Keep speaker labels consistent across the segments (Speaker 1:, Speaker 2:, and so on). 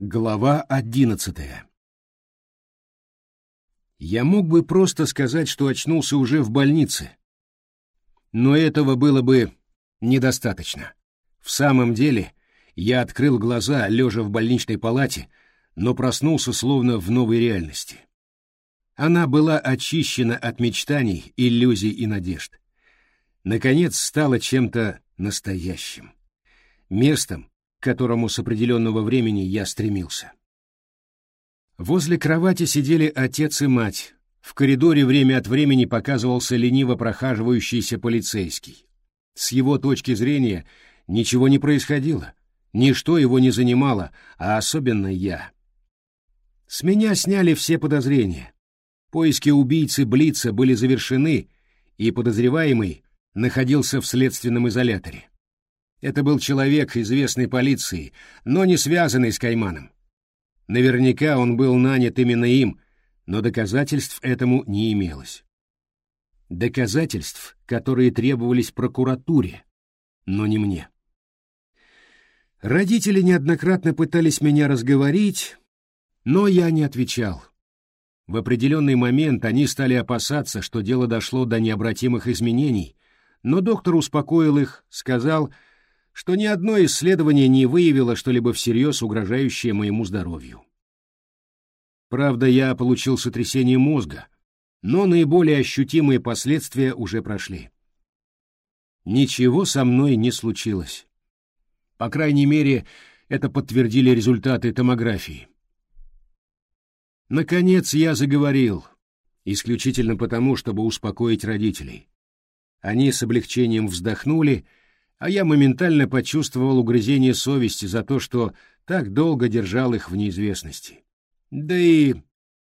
Speaker 1: Глава одиннадцатая Я мог бы просто сказать, что очнулся уже в больнице, но этого было бы недостаточно. В самом деле, я открыл глаза, лежа в больничной палате, но проснулся словно в новой реальности. Она была очищена от мечтаний, иллюзий и надежд. Наконец стала чем-то настоящим. Местом, к которому с определенного времени я стремился. Возле кровати сидели отец и мать. В коридоре время от времени показывался лениво прохаживающийся полицейский. С его точки зрения ничего не происходило, ничто его не занимало, а особенно я. С меня сняли все подозрения. Поиски убийцы Блица были завершены, и подозреваемый находился в следственном изоляторе. Это был человек, известный полиции, но не связанный с Кайманом. Наверняка он был нанят именно им, но доказательств этому не имелось. Доказательств, которые требовались прокуратуре, но не мне. Родители неоднократно пытались меня разговорить, но я не отвечал. В определенный момент они стали опасаться, что дело дошло до необратимых изменений, но доктор успокоил их, сказал, что ни одно исследование не выявило что-либо всерьез угрожающее моему здоровью. Правда, я получил сотрясение мозга, но наиболее ощутимые последствия уже прошли. Ничего со мной не случилось. По крайней мере, это подтвердили результаты томографии. Наконец я заговорил, исключительно потому, чтобы успокоить родителей. Они с облегчением вздохнули а я моментально почувствовал угрызение совести за то, что так долго держал их в неизвестности. Да и,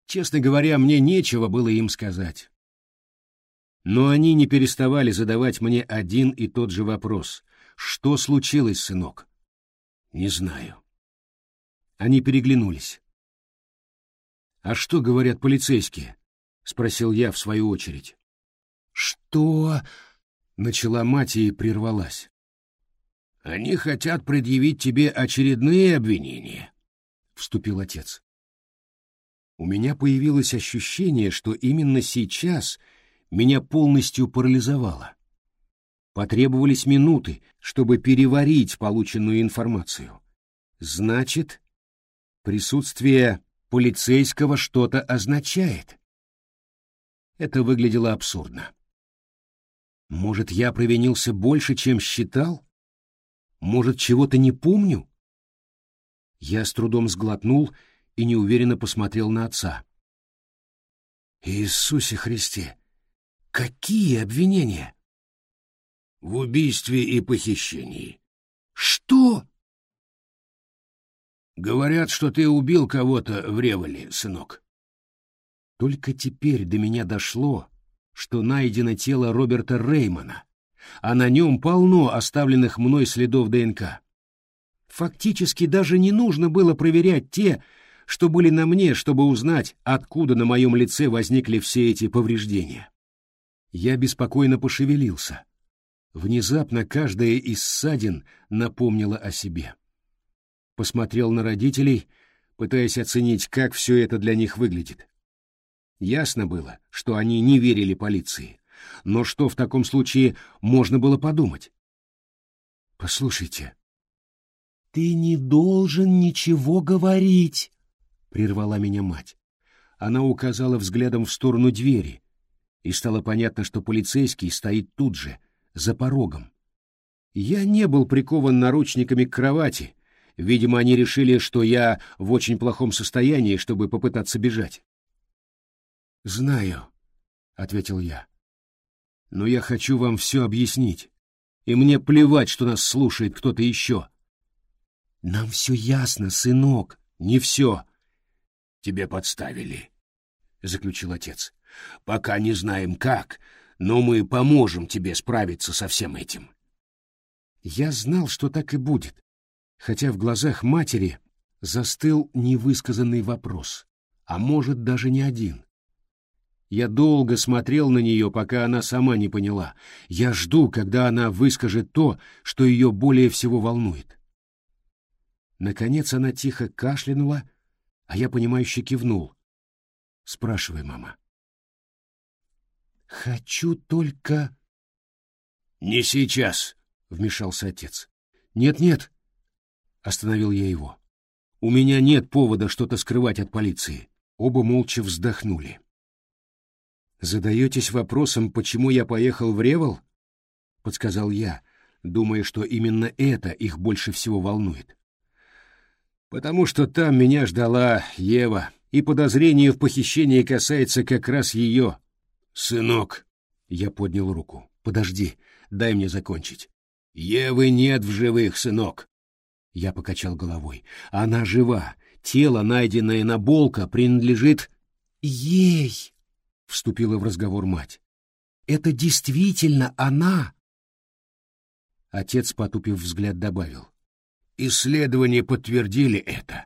Speaker 1: честно говоря, мне нечего было им сказать. Но они не переставали задавать мне один и тот же вопрос. «Что случилось, сынок?» «Не знаю». Они переглянулись. «А что говорят полицейские?» — спросил я в свою очередь. «Что?» — начала мать и прервалась. Они хотят предъявить тебе очередные обвинения, — вступил отец. У меня появилось ощущение, что именно сейчас меня полностью парализовало. Потребовались минуты, чтобы переварить полученную информацию. Значит, присутствие полицейского что-то означает. Это выглядело абсурдно. Может, я провинился больше, чем считал? Может, чего-то не помню? Я с трудом сглотнул и неуверенно посмотрел на отца. Иисусе Христе! Какие обвинения? В убийстве и похищении. Что? Говорят, что ты убил кого-то в Револе, сынок. Только теперь до меня дошло, что найдено тело Роберта Реймона а на нем полно оставленных мной следов ДНК. Фактически даже не нужно было проверять те, что были на мне, чтобы узнать, откуда на моем лице возникли все эти повреждения. Я беспокойно пошевелился. Внезапно каждая из ссадин напомнила о себе. Посмотрел на родителей, пытаясь оценить, как все это для них выглядит. Ясно было, что они не верили полиции. Но что в таком случае можно было подумать? «Послушайте». «Ты не должен ничего говорить», — прервала меня мать. Она указала взглядом в сторону двери, и стало понятно, что полицейский стоит тут же, за порогом. Я не был прикован наручниками к кровати. Видимо, они решили, что я в очень плохом состоянии, чтобы попытаться бежать. «Знаю», — ответил я но я хочу вам все объяснить, и мне плевать, что нас слушает кто-то еще. — Нам все ясно, сынок. — Не все. — Тебе подставили, — заключил отец. — Пока не знаем как, но мы поможем тебе справиться со всем этим. Я знал, что так и будет, хотя в глазах матери застыл невысказанный вопрос, а может даже не один. Я долго смотрел на нее, пока она сама не поняла. Я жду, когда она выскажет то, что ее более всего волнует. Наконец она тихо кашлянула, а я, понимающе кивнул. «Спрашивай, мама». «Хочу только...» «Не сейчас», — вмешался отец. «Нет-нет», — остановил я его. «У меня нет повода что-то скрывать от полиции». Оба молча вздохнули. «Задаетесь вопросом, почему я поехал в Ревел?» — подсказал я, думая, что именно это их больше всего волнует. «Потому что там меня ждала Ева, и подозрение в похищении касается как раз ее». «Сынок!» — я поднял руку. «Подожди, дай мне закончить». «Евы нет в живых, сынок!» Я покачал головой. «Она жива. Тело, найденное на Болка, принадлежит...» «Ей!» — вступила в разговор мать. «Это действительно она!» Отец, потупив взгляд, добавил. «Исследования подтвердили это.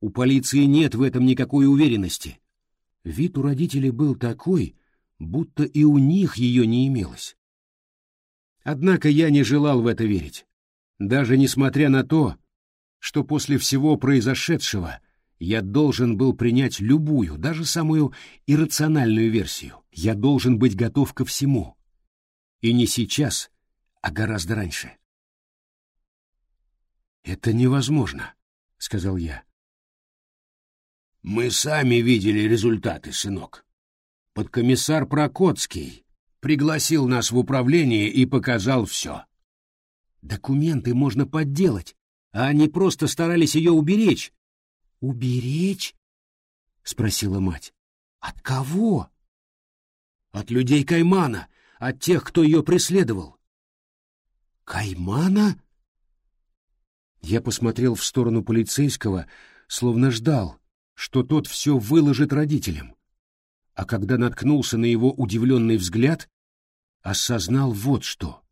Speaker 1: У полиции нет в этом никакой уверенности». Вид у родителей был такой, будто и у них ее не имелось. Однако я не желал в это верить. Даже несмотря на то, что после всего произошедшего я должен был принять любую, даже самую иррациональную версию. Я должен быть готов ко всему. И не сейчас, а гораздо раньше. «Это невозможно», — сказал я. «Мы сами видели результаты, сынок. Подкомиссар Прокоцкий пригласил нас в управление и показал все. Документы можно подделать, а они просто старались ее уберечь». «Уберечь?» — спросила мать. «От кого?» «От людей Каймана, от тех, кто ее преследовал. Каймана? Я посмотрел в сторону полицейского, словно ждал, что тот все выложит родителям. А когда наткнулся на его удивленный взгляд, осознал вот что.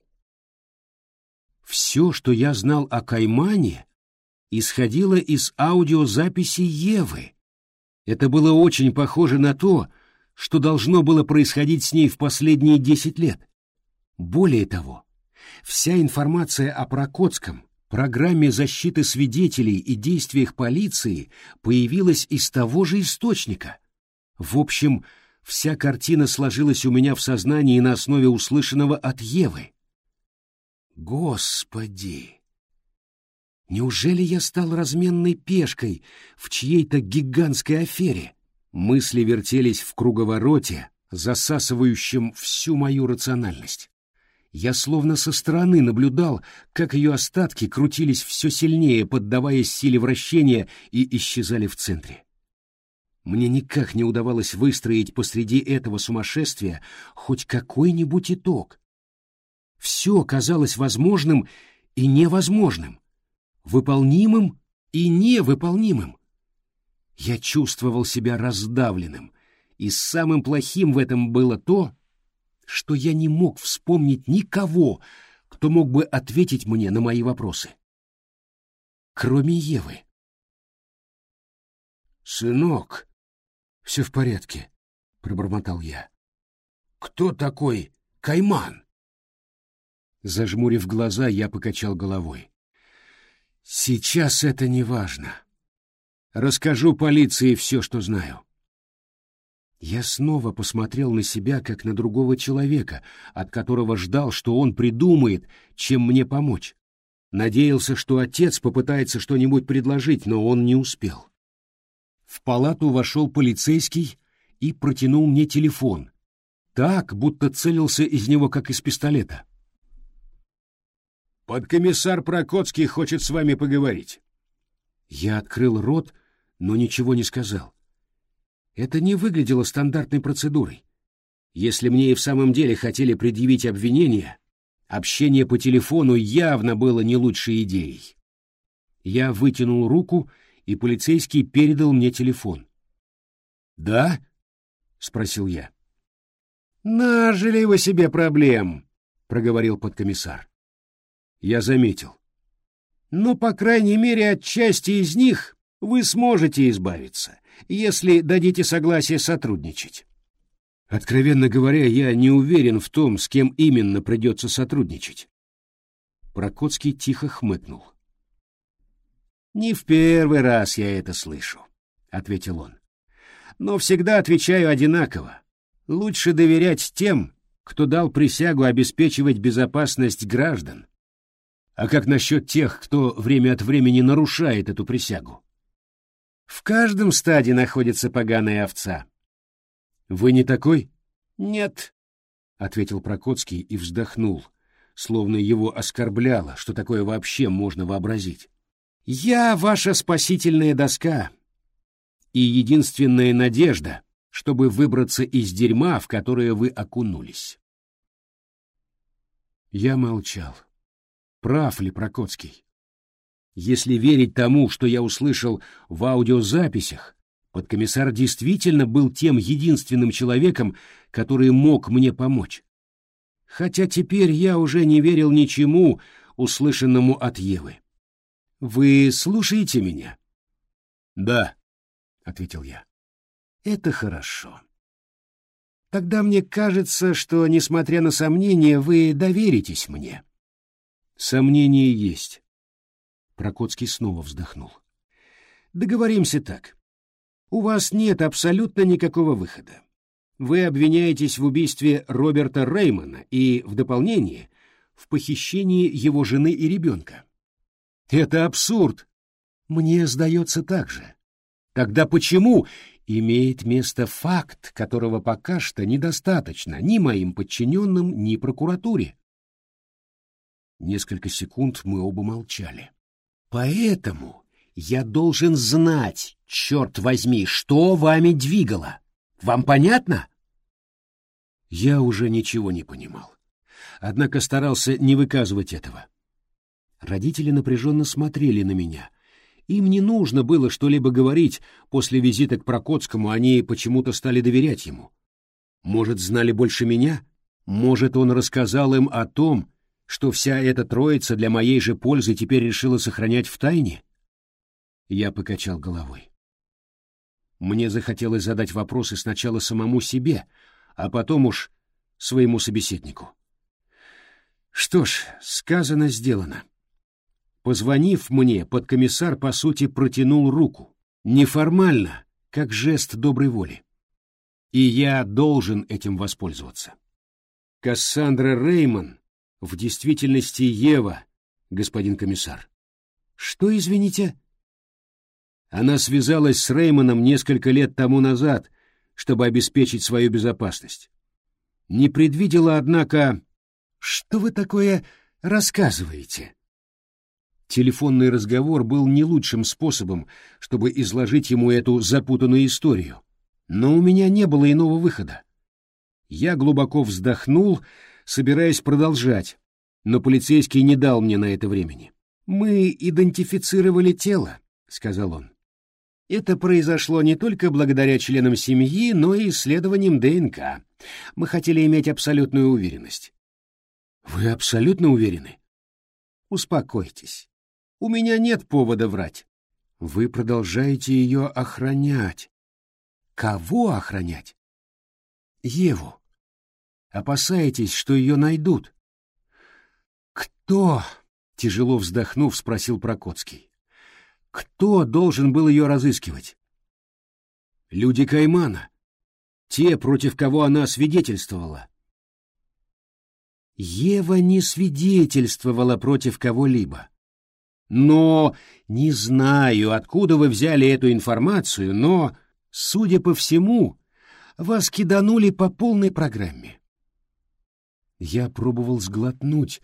Speaker 1: Все, что я знал о Каймане, исходило из аудиозаписи Евы. Это было очень похоже на то, что должно было происходить с ней в последние десять лет. Более того, Вся информация о Прокотском, программе защиты свидетелей и действиях полиции появилась из того же источника. В общем, вся картина сложилась у меня в сознании на основе услышанного от Евы. Господи! Неужели я стал разменной пешкой в чьей-то гигантской афере? Мысли вертелись в круговороте, засасывающем всю мою рациональность. Я словно со стороны наблюдал, как ее остатки крутились все сильнее, поддаваясь силе вращения и исчезали в центре. Мне никак не удавалось выстроить посреди этого сумасшествия хоть какой-нибудь итог. Все казалось возможным и невозможным, выполнимым и невыполнимым. Я чувствовал себя раздавленным, и самым плохим в этом было то, что я не мог вспомнить никого, кто мог бы ответить мне на мои вопросы. Кроме Евы. «Сынок, все в порядке», — пробормотал я. «Кто такой Кайман?» Зажмурив глаза, я покачал головой. «Сейчас это не важно. Расскажу полиции все, что знаю. Я снова посмотрел на себя, как на другого человека, от которого ждал, что он придумает, чем мне помочь. Надеялся, что отец попытается что-нибудь предложить, но он не успел. В палату вошел полицейский и протянул мне телефон. Так, будто целился из него, как из пистолета. «Подкомиссар Прокоцкий хочет с вами поговорить». Я открыл рот, но ничего не сказал. Это не выглядело стандартной процедурой. Если мне и в самом деле хотели предъявить обвинение, общение по телефону явно было не лучшей идеей. Я вытянул руку, и полицейский передал мне телефон. «Да?» — спросил я. «Нажили вы себе проблем», — проговорил подкомиссар. Я заметил. «Но, по крайней мере, от части из них вы сможете избавиться если дадите согласие сотрудничать. Откровенно говоря, я не уверен в том, с кем именно придется сотрудничать. Прокоцкий тихо хмыкнул. «Не в первый раз я это слышу», — ответил он. «Но всегда отвечаю одинаково. Лучше доверять тем, кто дал присягу обеспечивать безопасность граждан. А как насчет тех, кто время от времени нарушает эту присягу? В каждом стаде находится поганая овца. Вы не такой? Нет, — ответил Прокоцкий и вздохнул, словно его оскорбляло, что такое вообще можно вообразить. «Я ваша спасительная доска и единственная надежда, чтобы выбраться из дерьма, в которое вы окунулись». Я молчал. Прав ли Прокоцкий? Если верить тому, что я услышал в аудиозаписях, подкомиссар действительно был тем единственным человеком, который мог мне помочь. Хотя теперь я уже не верил ничему, услышанному от Евы. «Вы слушаете меня?» «Да», — ответил я. «Это хорошо. Тогда мне кажется, что, несмотря на сомнения, вы доверитесь мне». «Сомнения есть». Прокоцкий снова вздохнул. «Договоримся так. У вас нет абсолютно никакого выхода. Вы обвиняетесь в убийстве Роберта Реймона и, в дополнение, в похищении его жены и ребенка. Это абсурд. Мне сдается так же. Тогда почему имеет место факт, которого пока что недостаточно ни моим подчиненным, ни прокуратуре? Несколько секунд мы оба молчали. Поэтому я должен знать, черт возьми, что вами двигало. Вам понятно? Я уже ничего не понимал. Однако старался не выказывать этого. Родители напряженно смотрели на меня. Им не нужно было что-либо говорить, после визита к Прокотскому они почему-то стали доверять ему. Может, знали больше меня? Может, он рассказал им о том, что вся эта троица для моей же пользы теперь решила сохранять в тайне? Я покачал головой. Мне захотелось задать вопросы сначала самому себе, а потом уж своему собеседнику. Что ж, сказано, сделано. Позвонив мне, подкомиссар, по сути, протянул руку. Неформально, как жест доброй воли. И я должен этим воспользоваться. Кассандра Реймон в действительности Ева, господин комиссар. Что, извините? Она связалась с Реймоном несколько лет тому назад, чтобы обеспечить свою безопасность. Не предвидела, однако... Что вы такое рассказываете? Телефонный разговор был не лучшим способом, чтобы изложить ему эту запутанную историю. Но у меня не было иного выхода. Я глубоко вздохнул, собираясь продолжать, но полицейский не дал мне на это времени. «Мы идентифицировали тело», — сказал он. «Это произошло не только благодаря членам семьи, но и исследованиям ДНК. Мы хотели иметь абсолютную уверенность». «Вы абсолютно уверены?» «Успокойтесь. У меня нет повода врать». «Вы продолжаете ее охранять». «Кого охранять?» «Еву. Опасаетесь, что ее найдут?» «Кто?» — тяжело вздохнув, спросил Прокоцкий. «Кто должен был ее разыскивать?» «Люди Каймана. Те, против кого она свидетельствовала». Ева не свидетельствовала против кого-либо. Но не знаю, откуда вы взяли эту информацию, но, судя по всему, вас киданули по полной программе. Я пробовал сглотнуть,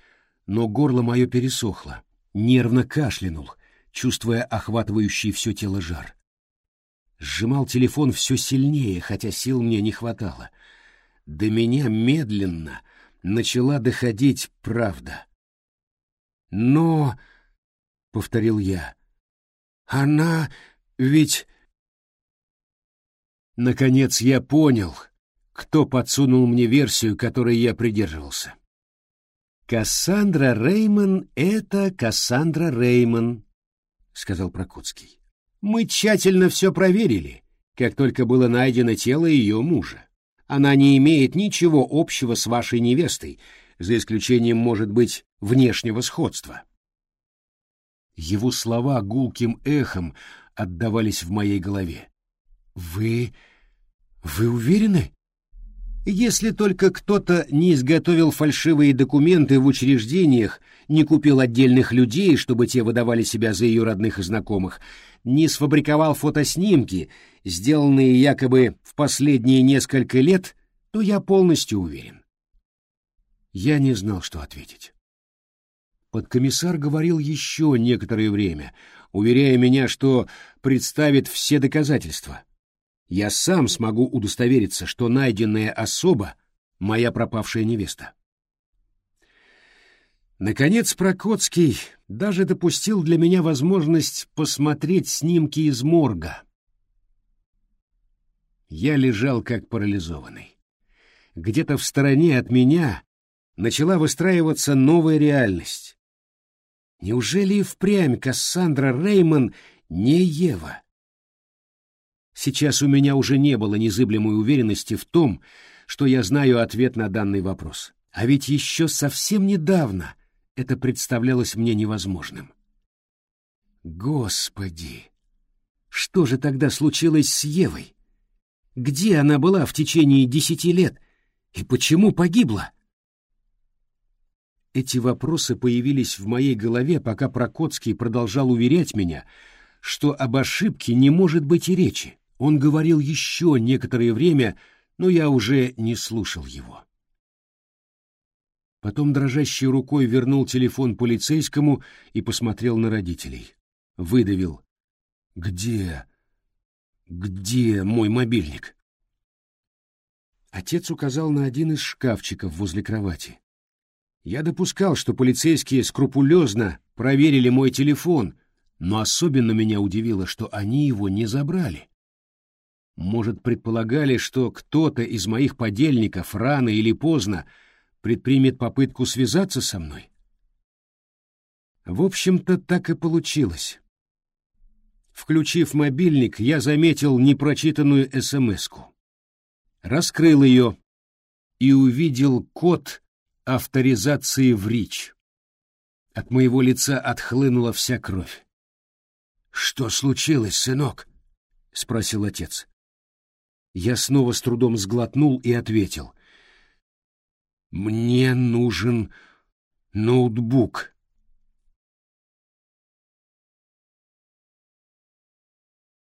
Speaker 1: но горло мое пересохло, нервно кашлянул, чувствуя охватывающий все тело жар. Сжимал телефон все сильнее, хотя сил мне не хватало. До меня медленно начала доходить правда. Но, — повторил я, — она ведь... Наконец я понял, кто подсунул мне версию, которой я придерживался. «Кассандра Реймон — это Кассандра Реймон», — сказал Прокутский. «Мы тщательно все проверили, как только было найдено тело ее мужа. Она не имеет ничего общего с вашей невестой, за исключением, может быть, внешнего сходства». Его слова гулким эхом отдавались в моей голове. «Вы... вы уверены?» Если только кто-то не изготовил фальшивые документы в учреждениях, не купил отдельных людей, чтобы те выдавали себя за ее родных и знакомых, не сфабриковал фотоснимки, сделанные якобы в последние несколько лет, то я полностью уверен. Я не знал, что ответить. Подкомиссар говорил еще некоторое время, уверяя меня, что представит все доказательства — я сам смогу удостовериться, что найденная особа — моя пропавшая невеста. Наконец Прокоцкий даже допустил для меня возможность посмотреть снимки из морга. Я лежал как парализованный. Где-то в стороне от меня начала выстраиваться новая реальность. Неужели и впрямь Кассандра Реймон не Ева? Сейчас у меня уже не было незыблемой уверенности в том, что я знаю ответ на данный вопрос. А ведь еще совсем недавно это представлялось мне невозможным. Господи! Что же тогда случилось с Евой? Где она была в течение десяти лет? И почему погибла? Эти вопросы появились в моей голове, пока Прокоцкий продолжал уверять меня, что об ошибке не может быть и речи. Он говорил еще некоторое время, но я уже не слушал его. Потом дрожащей рукой вернул телефон полицейскому и посмотрел на родителей. Выдавил. «Где? Где мой мобильник?» Отец указал на один из шкафчиков возле кровати. Я допускал, что полицейские скрупулезно проверили мой телефон, но особенно меня удивило, что они его не забрали. Может, предполагали, что кто-то из моих подельников рано или поздно предпримет попытку связаться со мной? В общем-то, так и получилось. Включив мобильник, я заметил непрочитанную СМС-ку. Раскрыл ее и увидел код авторизации в РИЧ. От моего лица отхлынула вся кровь. «Что случилось, сынок?» — спросил отец. Я снова с трудом сглотнул и ответил. «Мне нужен ноутбук».